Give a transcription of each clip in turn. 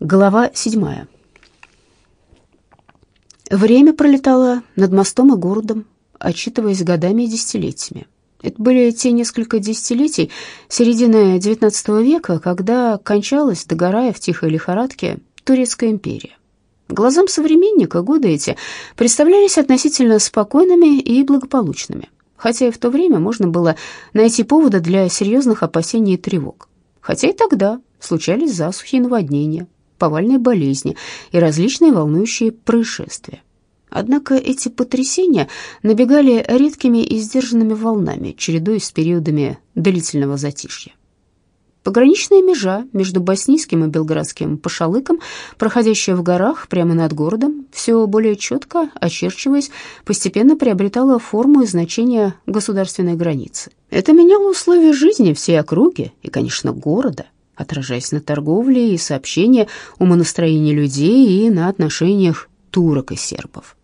Глава седьмая. Время пролетало над мостом и городом, отчитываясь годами и десятилетиями. Это были те несколько десятилетий середины XIX века, когда кончалась, догорая в тихой лихорадке, Турецкая империя. Глазам современника годы эти представлялись относительно спокойными и благополучными, хотя и в то время можно было найти поводы для серьезных опасений и тревог. Хотя и тогда случались засухи и наводнения, повальные болезни и различные волнующие происшествия. Однако эти потрясения набегали редкими и сдержанными волнами, чередуясь с периодами длительного затишья. Пограничная межа между боснийским и белградским пошалыком, проходящая в горах прямо над городом, все более четко очерчиваясь, постепенно приобретала форму и значение государственной границы. Это меняло условия жизни всей округи и, конечно, города – отражаясь на торговле и сообщении, умонастроении людей и на отношениях турок и сербов.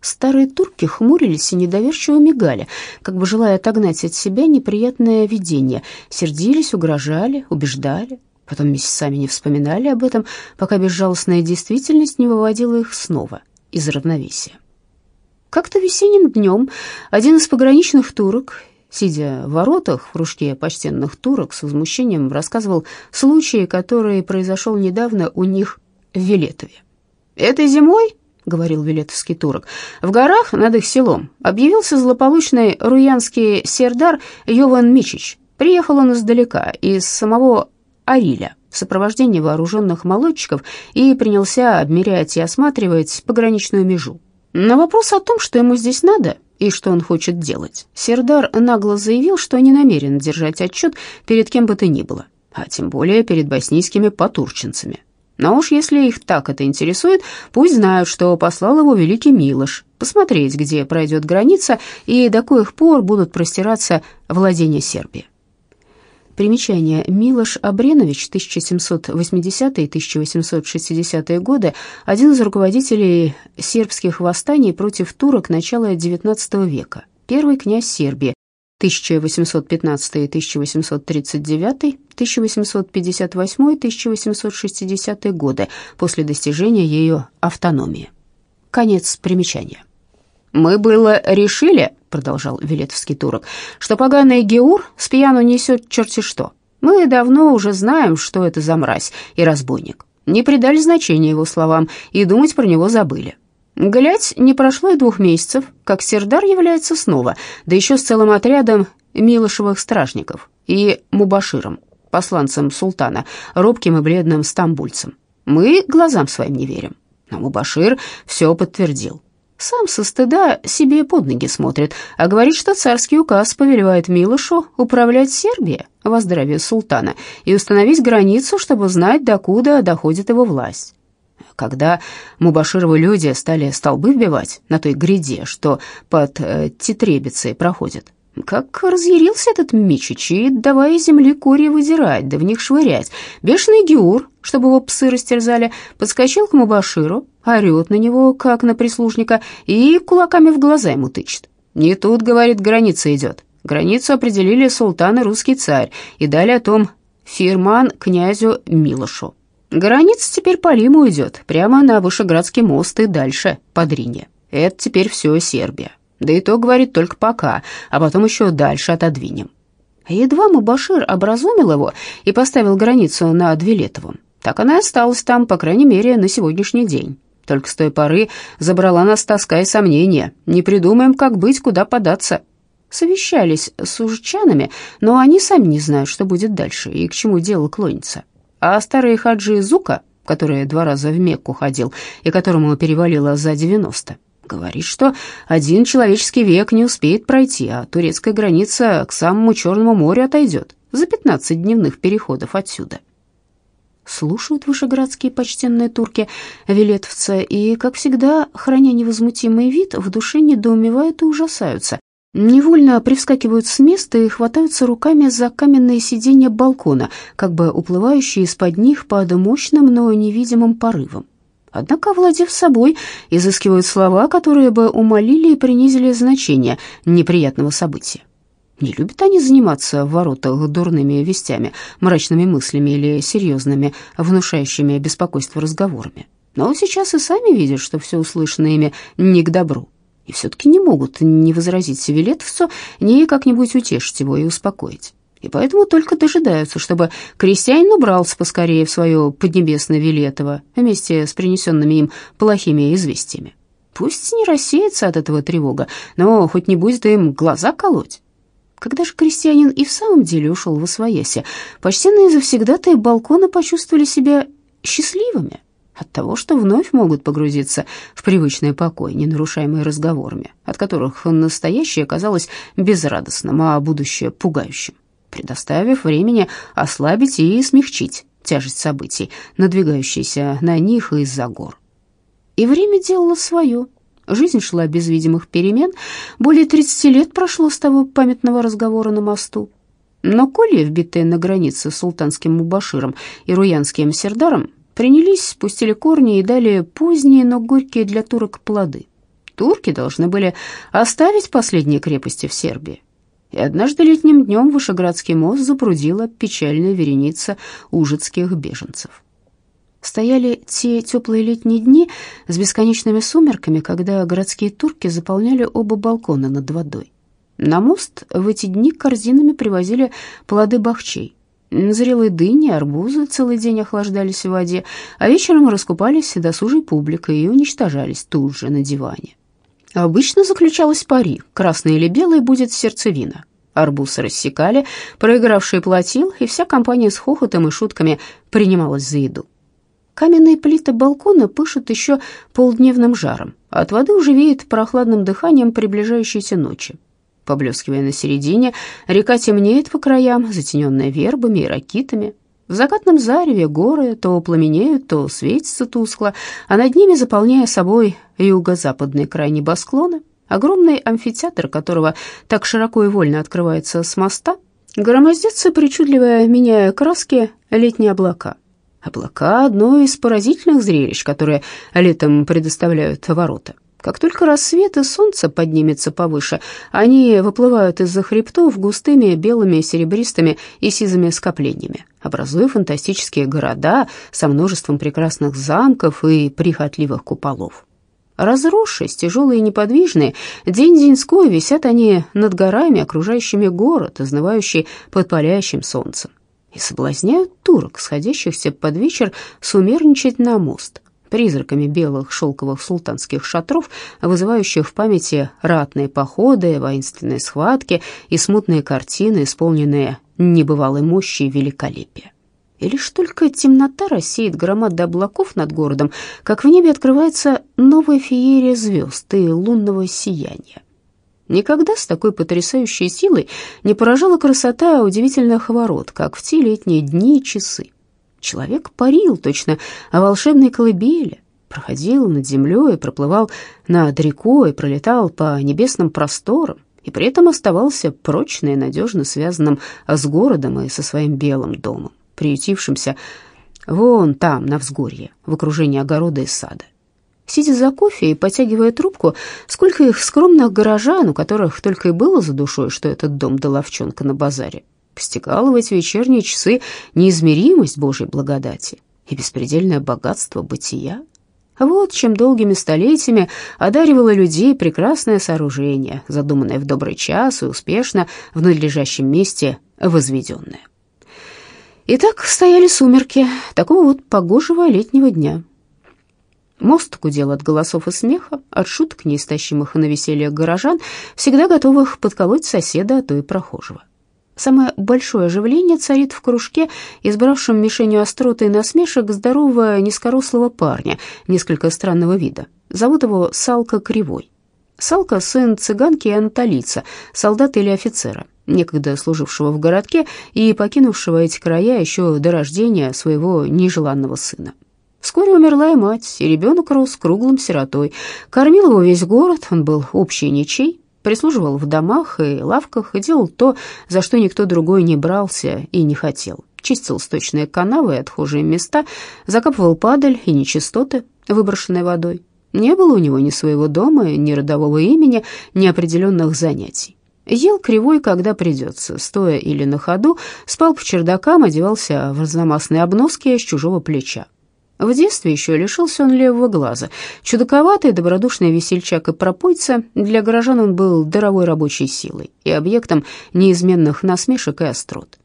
Старые турки хмурились и недоверчиво мигали, как бы желая отогнать от себя неприятное видение, сердились, угрожали, убеждали, потом месяцами не вспоминали об этом, пока безжалостная действительность не выводила их снова из равновесия. Как-то весенним днем один из пограничных турок сидя в воротах в кружке почтенных турок, с возмущением рассказывал случай, который произошел недавно у них в Вилетове. «Этой зимой, — говорил вилетовский турок, — в горах над их селом объявился злополучный руянский сердар Йован Мичич. Приехал он издалека, из самого Ариля, в сопровождении вооруженных молодчиков, и принялся обмерять и осматривать пограничную межу. На вопрос о том, что ему здесь надо, и что он хочет делать. Сердар нагло заявил, что не намерен держать отчет перед кем бы то ни было, а тем более перед боснийскими потурченцами. Но уж если их так это интересует, пусть знают, что послал его великий Милош посмотреть, где пройдет граница и до коих пор будут простираться владения Сербии. Примечание. Милош Абренович, 1780-1860 годы, один из руководителей сербских восстаний против турок начала XIX века, первый князь Сербии, 1815-1839, 1858-1860 годы, после достижения ее автономии. Конец примечания. «Мы было решили, — продолжал Велетовский турок, — что поганый Геур с пьяну несет черти что. Мы давно уже знаем, что это за мразь и разбойник. Не придали значения его словам и думать про него забыли. Глядь, не прошло и двух месяцев, как Сердар является снова, да еще с целым отрядом Милошевых стражников и Мубаширом, посланцем султана, робким и бледным стамбульцем. Мы глазам своим не верим. Но Мубашир все подтвердил. Сам со стыда себе под ноги смотрит, а говорит, что царский указ повелевает Милошу управлять Сербией во здравие султана и установить границу, чтобы знать, докуда доходит его власть. Когда Мубашировы люди стали столбы вбивать на той гряде, что под э, Тетребицей проходит, как разъярился этот Мичич, и давая земли кури выдирать, да в них швырять. Бешеный Геур, чтобы его псы растерзали, подскочил к Мубаширу, орет на него, как на прислужника, и кулаками в глаза ему тычет. «Не тут, — говорит, — граница идет. Границу определили султан и русский царь, и дали о том фирман князю Милошу. Граница теперь по Риму идет, прямо на Вышеградский мост и дальше, по Дрине. Это теперь все Сербия. Да и то, говорит, только пока, а потом еще дальше отодвинем». Едва Мубашир образумил его и поставил границу над Вилетовым, так она и осталась там, по крайней мере, на сегодняшний день. Только с той поры забрала нас тоска и сомнения. Не придумаем, как быть, куда податься. Совещались с ужчанами, но они сами не знают, что будет дальше и к чему дело клонится. А старый хаджи Зука, который два раза в Мекку ходил и которому перевалило за 90, говорит, что один человеческий век не успеет пройти, а турецкая граница к самому Черному морю отойдет за 15 дневных переходов отсюда слушают вышеградские почтенные турки велетовца и, как всегда, храня невозмутимый вид, в душе недоумевают и ужасаются. Невольно привскакивают с места и хватаются руками за каменные сиденья балкона, как бы уплывающие из-под них под мощным, но невидимым порывом. Однако, владев собой, изыскивают слова, которые бы умолили и принизили значение неприятного события. Не любят они заниматься в воротах дурными вестями, мрачными мыслями или серьезными, внушающими беспокойство разговорами. Но сейчас и сами видят, что все услышанное ими не к добру. И все-таки не могут не возразить Севелетовцу, ни как-нибудь утешить его и успокоить. И поэтому только дожидаются, чтобы крестьянин убрался поскорее в свое поднебесное Вилетово вместе с принесенными им плохими известиями. Пусть не рассеется от этого тревога, но хоть не будет им глаза колоть. Когда же крестьянин и в самом деле ушел в освояси, почтенные завсегдатые балкона почувствовали себя счастливыми от того, что вновь могут погрузиться в привычный покой, не нарушаемый разговорами, от которых настоящее казалось безрадостным, а будущее пугающим, предоставив времени ослабить и смягчить тяжесть событий, надвигающейся на них из-за гор. И время делало свое. Жизнь шла без видимых перемен. Более 30 лет прошло с того памятного разговора на мосту. Но коли, вбитые на границе с султанским Мубаширом и руянским Сердаром, принялись, спустили корни и дали поздние, но горькие для турок плоды. Турки должны были оставить последние крепости в Сербии. И однажды летним днем Вышеградский мост запрудила печальная вереница ужицких беженцев. Стояли те теплые летние дни с бесконечными сумерками, когда городские турки заполняли оба балкона над водой. На мост в эти дни корзинами привозили плоды бахчей. Зрелые дыни, арбузы целый день охлаждались в воде, а вечером раскупались досужей публикой и уничтожались тут же на диване. Обычно заключалась пари, красный или белый будет сердцевина. Арбуз рассекали, проигравший платил, и вся компания с хохотом и шутками принималась за еду. Каменные плиты балкона пышут еще полдневным жаром, от воды уже веет прохладным дыханием приближающейся ночи. Поблескивая на середине, река темнеет по краям, затененная вербами и ракитами. В закатном зареве горы то пламенеют, то светятся тускло, а над ними, заполняя собой юго-западный край небосклона, огромный амфитеатр, которого так широко и вольно открывается с моста, громоздятся, причудливо меняя краски, летние облака — Облака — одно из поразительных зрелищ, которые летом предоставляют ворота. Как только рассвет и солнце поднимется повыше, они выплывают из-за хребтов густыми белыми, серебристыми и сизыми скоплениями, образуя фантастические города со множеством прекрасных замков и прихотливых куполов. Разросшись, тяжелые и неподвижные, день-деньской висят они над горами, окружающими город, изнывающий под палящим солнцем и соблазняют турок, сходящихся под вечер сумерничать на мост, призраками белых шелковых султанских шатров, вызывающих в памяти ратные походы, воинственные схватки и смутные картины, исполненные небывалой мощи и великолепия. И лишь только темнота рассеет громады облаков над городом, как в небе открывается новая феерия звезд и лунного сияния. Никогда с такой потрясающей силой не поражала красота удивительных ворот, как в те летние дни и часы. Человек парил точно о волшебной колыбели, проходил над землей, проплывал над рекой, пролетал по небесным просторам и при этом оставался прочно и надежно связанным с городом и со своим белым домом, приютившимся вон там, на взгорье, в окружении огорода и сада. Сидя за кофе и потягивая трубку, сколько их скромных горожан, у которых только и было за душой, что этот дом да ловчонка на базаре, постигала в эти вечерние часы неизмеримость Божьей благодати и беспредельное богатство бытия. Вот чем долгими столетиями одаривало людей прекрасное сооружение, задуманное в добрый час и успешно в надлежащем месте возведенное. Итак, стояли сумерки такого вот погожего летнего дня — Мост гудел от голосов и смеха, от шуток, неистощимых на веселье горожан, всегда готовых подколоть соседа, а то и прохожего. Самое большое оживление царит в кружке, избравшем мишенью остроты и насмешек здорового низкорослого парня, несколько странного вида. Зовут его Салка Кривой. Салка — сын цыганки и анатолийца, солдата или офицера, некогда служившего в городке и покинувшего эти края еще до рождения своего нежеланного сына. Вскоре умерла и мать, и ребенок рос круглым сиротой. Кормил его весь город, он был общий ничей, прислуживал в домах и лавках и делал то, за что никто другой не брался и не хотел. Чистил сточные канавы и отхожие места, закапывал падаль и нечистоты, выброшенные водой. Не было у него ни своего дома, ни родового имени, ни определенных занятий. Ел кривой, когда придется, стоя или на ходу, спал по чердакам, одевался в разномастные обноски с чужого плеча. В детстве еще лишился он левого глаза. Чудаковатый, добродушный весельчак и пропойца, для горожан он был даровой рабочей силой и объектом неизменных насмешек и острот.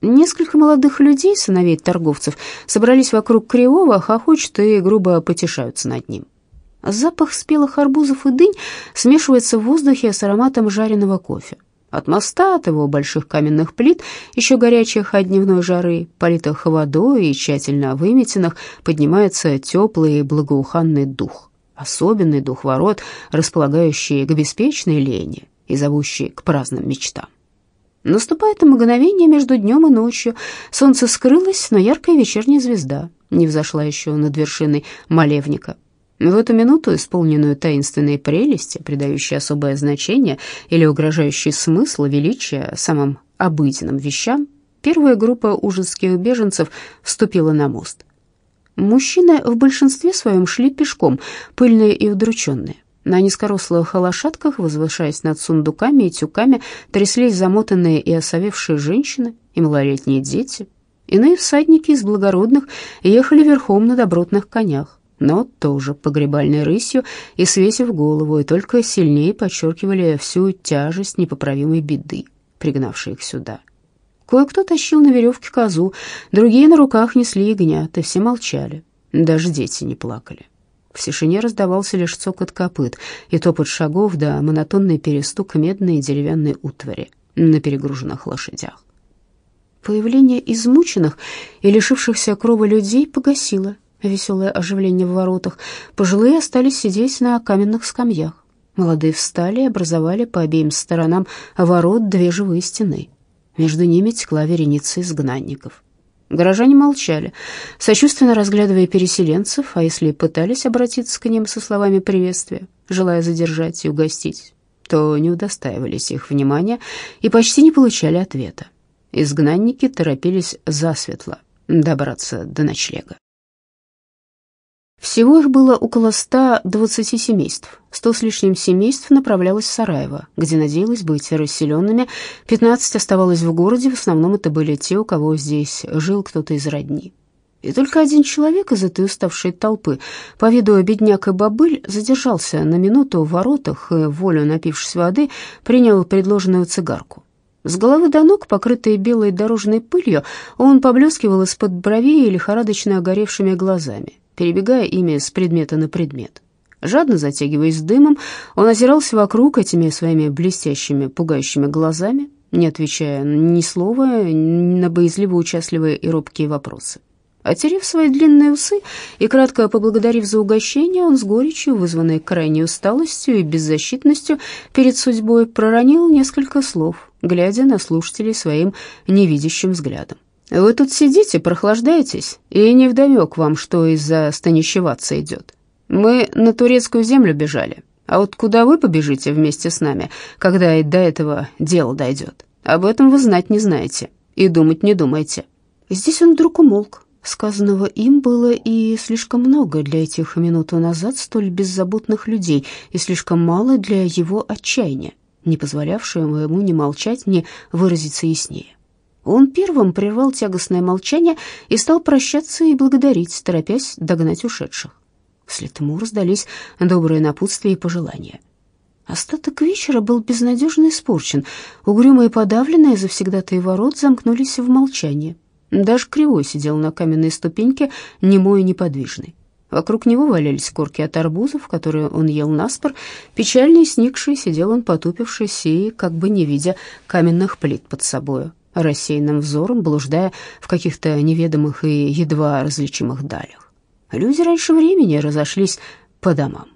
Несколько молодых людей, сыновей торговцев, собрались вокруг Кривого, хохочут и грубо потешаются над ним. Запах спелых арбузов и дынь смешивается в воздухе с ароматом жареного кофе. От моста, от его больших каменных плит, еще горячих от дневной жары, политых водой и тщательно выметенных, поднимается теплый благоуханный дух. Особенный дух ворот, располагающий к беспечной лени и зовущий к праздным мечтам. Наступает мгновение между днем и ночью. Солнце скрылось, но яркая вечерняя звезда не взошла еще над вершиной молевника. В эту минуту, исполненную таинственной прелести, придающей особое значение или угрожающий смысл и величие самым обыденным вещам, первая группа ужасских беженцев вступила на мост. Мужчины в большинстве своем шли пешком, пыльные и удрученные. На низкорослых лошадках, возвышаясь над сундуками и тюками, тряслись замотанные и осовевшие женщины и малолетние дети. Иные всадники из благородных ехали верхом на добротных конях но тоже погребальной рысью и свесив голову, и только сильнее подчеркивали всю тяжесть непоправимой беды, пригнавшей их сюда. Кое-кто тащил на веревке козу, другие на руках несли ягнят, и все молчали, даже дети не плакали. В тишине раздавался лишь цокот копыт и топот шагов да монотонный перестук медной и деревянной утвари на перегруженных лошадях. Появление измученных и лишившихся крова людей погасило веселое оживление в воротах. Пожилые остались сидеть на каменных скамьях. Молодые встали и образовали по обеим сторонам ворот две живые стены. Между ними текла вереница изгнанников. Горожане молчали, сочувственно разглядывая переселенцев, а если пытались обратиться к ним со словами приветствия, желая задержать и угостить, то не удостаивались их внимания и почти не получали ответа. Изгнанники торопились засветло добраться до ночлега. Всего их было около 120 семейств. Сто с лишним семейств направлялось в Сараево, где надеялось быть расселенными. 15 оставалось в городе, в основном это были те, у кого здесь жил кто-то из родни. И только один человек из этой уставшей толпы, по виду бедняк и бобыль, задержался на минуту в воротах и, волю напившись воды, принял предложенную цигарку. С головы до ног, покрытый белой дорожной пылью, он поблескивал из-под бровей лихорадочно огоревшими глазами перебегая ими с предмета на предмет. Жадно затягиваясь дымом, он озирался вокруг этими своими блестящими, пугающими глазами, не отвечая ни слова на боязливо-участливые и робкие вопросы. Отерев свои длинные усы и кратко поблагодарив за угощение, он с горечью, вызванной крайней усталостью и беззащитностью перед судьбой, проронил несколько слов, глядя на слушателей своим невидящим взглядом. Вы тут сидите, прохлаждаетесь, и невдомек вам, что из-за станищеваться идет. Мы на турецкую землю бежали, а вот куда вы побежите вместе с нами, когда и до этого дело дойдет? Об этом вы знать не знаете и думать не думаете». Здесь он вдруг умолк. Сказанного им было и слишком много для этих минуту назад столь беззаботных людей, и слишком мало для его отчаяния, не позволявшего ему ни молчать, ни выразиться яснее. Он первым прервал тягостное молчание и стал прощаться и благодарить, торопясь догнать ушедших. Вслед ему раздались добрые напутствия и пожелания. Остаток вечера был безнадежно испорчен. Угрюмые подавленные завсегдатые ворот замкнулись в молчании. Даже Кривой сидел на каменной ступеньке, немой и неподвижный. Вокруг него валялись корки от арбузов, которые он ел наспор. Печальный и сникший сидел он, потупившись и как бы не видя каменных плит под собою рассеянным взором, блуждая в каких-то неведомых и едва различимых далях. Люди раньше времени разошлись по домам.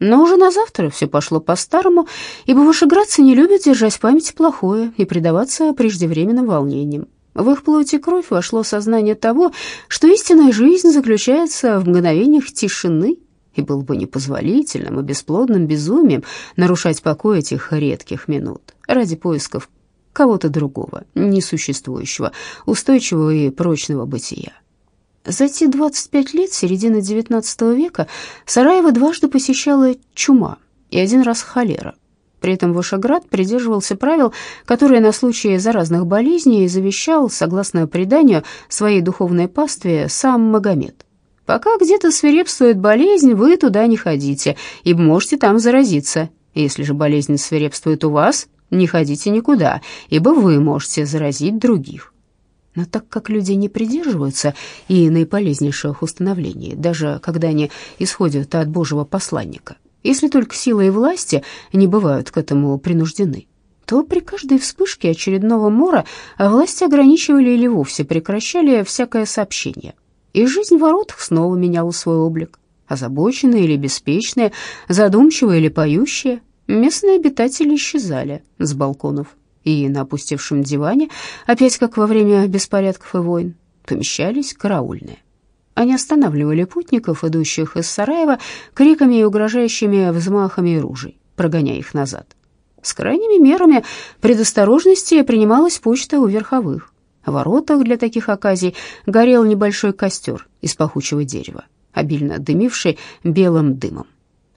Но уже на завтра все пошло по-старому, ибо вышеградцы не любят держать в памяти плохое и предаваться преждевременным волнениям. В их плоть и кровь вошло сознание того, что истинная жизнь заключается в мгновениях тишины, и было бы непозволительным и бесплодным безумием нарушать покой этих редких минут ради поисков кого-то другого, несуществующего, устойчивого и прочного бытия. За те 25 лет, середины XIX века, Сараево дважды посещала чума и один раз холера. При этом Вышеград придерживался правил, которые на случай заразных болезней завещал, согласно преданию, своей духовной пастве сам Магомед. Пока где-то свирепствует болезнь, вы туда не ходите, ибо можете там заразиться. Если же болезнь свирепствует у вас, не ходите никуда, ибо вы можете заразить других. Но так как люди не придерживаются и наиполезнейших установлений, даже когда они исходят от Божьего посланника, если только сила и власти не бывают к этому принуждены, то при каждой вспышке очередного мора власти ограничивали или вовсе прекращали всякое сообщение. И жизнь в воротах снова меняла свой облик. Озабоченные или беспечные, задумчивые или поющие, местные обитатели исчезали с балконов. И на опустевшем диване, опять как во время беспорядков и войн, помещались караульные. Они останавливали путников, идущих из Сараева, криками и угрожающими взмахами ружей, прогоняя их назад. С крайними мерами предосторожности принималась почта у верховых. В воротах для таких оказий горел небольшой костер из пахучего дерева, обильно дымивший белым дымом.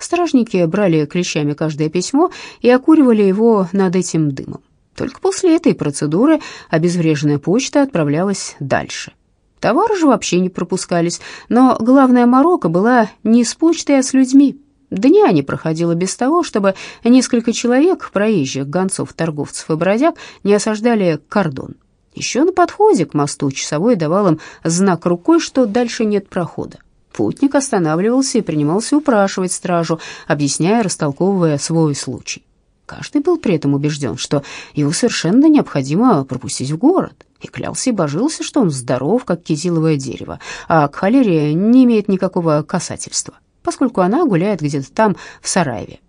Стражники брали клещами каждое письмо и окуривали его над этим дымом. Только после этой процедуры обезвреженная почта отправлялась дальше. Товары же вообще не пропускались, но главная морока была не с почтой, а с людьми. Дня не проходило без того, чтобы несколько человек, проезжих, гонцов, торговцев и бродяг, не осаждали кордон. Еще на подходе к мосту часовой давал им знак рукой, что дальше нет прохода. Путник останавливался и принимался упрашивать стражу, объясняя, растолковывая свой случай. Каждый был при этом убежден, что его совершенно необходимо пропустить в город, и клялся и божился, что он здоров, как кизиловое дерево, а к холере не имеет никакого касательства, поскольку она гуляет где-то там, в Сараеве.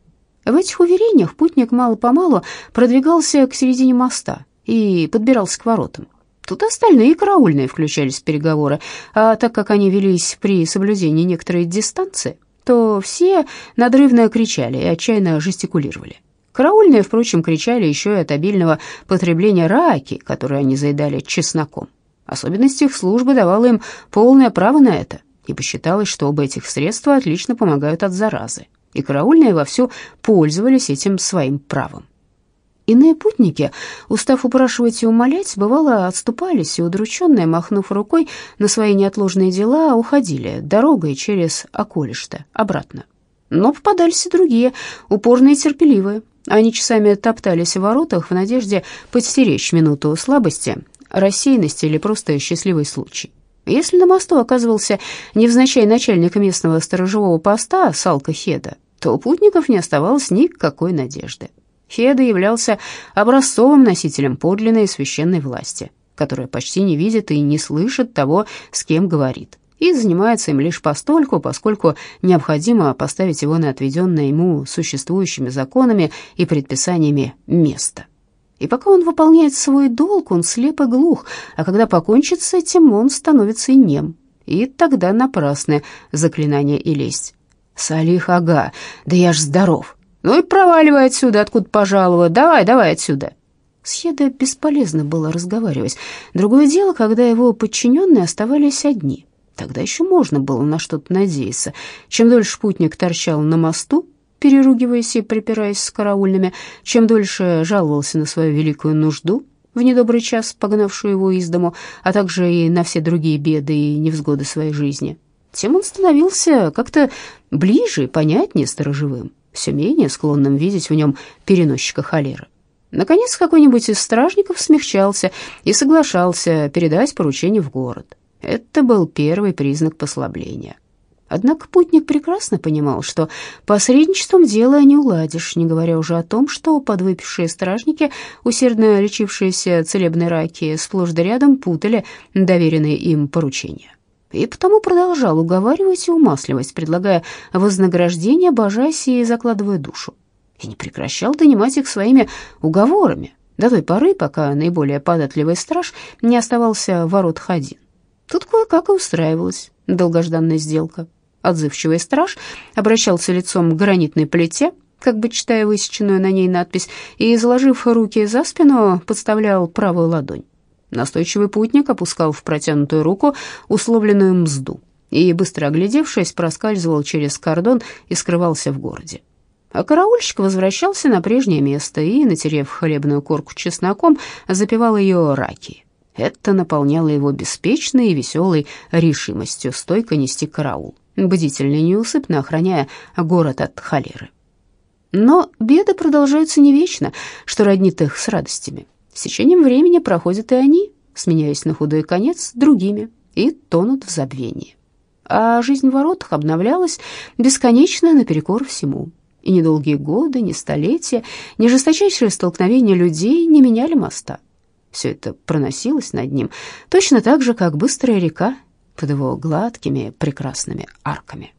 В этих уверениях путник мало-помалу продвигался к середине моста и подбирался к воротам. Тут остальные караульные включались в переговоры, а так как они велись при соблюдении некоторой дистанции, то все надрывно кричали и отчаянно жестикулировали. Караульные, впрочем, кричали еще и от обильного потребления раки, которое они заедали чесноком. Особенность их службы давала им полное право на это, ибо считалось, что оба этих средства отлично помогают от заразы, и караульные вовсю пользовались этим своим правом. Иные путники, устав упрашивать и умолять, бывало отступались и, удрученные, махнув рукой на свои неотложные дела, уходили дорогой через околишто обратно. Но попадались и другие, упорные и терпеливые, они часами топтались в воротах в надежде подстеречь минуту слабости, рассеянности или просто счастливый случай. Если на мосту оказывался невзначай начальник местного сторожевого поста Салка Хеда, то у путников не оставалось никакой надежды. Хеда являлся образцовым носителем подлинной священной власти, которая почти не видит и не слышит того, с кем говорит и занимается им лишь постольку, поскольку необходимо поставить его на отведенное ему существующими законами и предписаниями место. И пока он выполняет свой долг, он слеп и глух, а когда покончит с этим, он становится и нем. И тогда напрасны заклинания и лесть. «Салих ага, да я ж здоров!» «Ну и проваливай отсюда, откуда пожаловал. Давай, давай отсюда!» С Хедой бесполезно было разговаривать. Другое дело, когда его подчиненные оставались одни — Тогда еще можно было на что-то надеяться. Чем дольше путник торчал на мосту, переругиваясь и припираясь с караульными, чем дольше жаловался на свою великую нужду, в недобрый час погнавшую его из дому, а также и на все другие беды и невзгоды своей жизни, тем он становился как-то ближе и понятнее сторожевым, все менее склонным видеть в нем переносчика холеры. Наконец, какой-нибудь из стражников смягчался и соглашался передать поручение в город. Это был первый признак послабления. Однако путник прекрасно понимал, что посредничеством дело не уладишь, не говоря уже о том, что подвыпившие стражники, усердно лечившиеся целебной раки, сплошь да рядом путали доверенные им поручения. И потому продолжал уговаривать и умасливать, предлагая вознаграждение, божась и закладывая душу. И не прекращал донимать их своими уговорами до той поры, пока наиболее податливый страж не оставался в воротах один. Тут кое-как и устраивалась долгожданная сделка. Отзывчивый страж обращался лицом к гранитной плите, как бы читая высеченную на ней надпись, и, заложив руки за спину, подставлял правую ладонь. Настойчивый путник опускал в протянутую руку условленную мзду и, быстро оглядевшись, проскальзывал через кордон и скрывался в городе. А караульщик возвращался на прежнее место и, натерев хлебную корку чесноком, запивал ее раки. Это наполняло его беспечной и веселой решимостью стойко нести караул, бдительно и неусыпно охраняя город от холеры. Но беды продолжаются не вечно, что роднит их с радостями. С течением времени проходят и они, сменяясь на худой конец другими, и тонут в забвении. А жизнь в воротах обновлялась бесконечно наперекор всему. И недолгие годы, ни столетия, ни жесточайшие столкновения людей не меняли моста. Все это проносилось над ним, точно так же, как быстрая река под его гладкими прекрасными арками.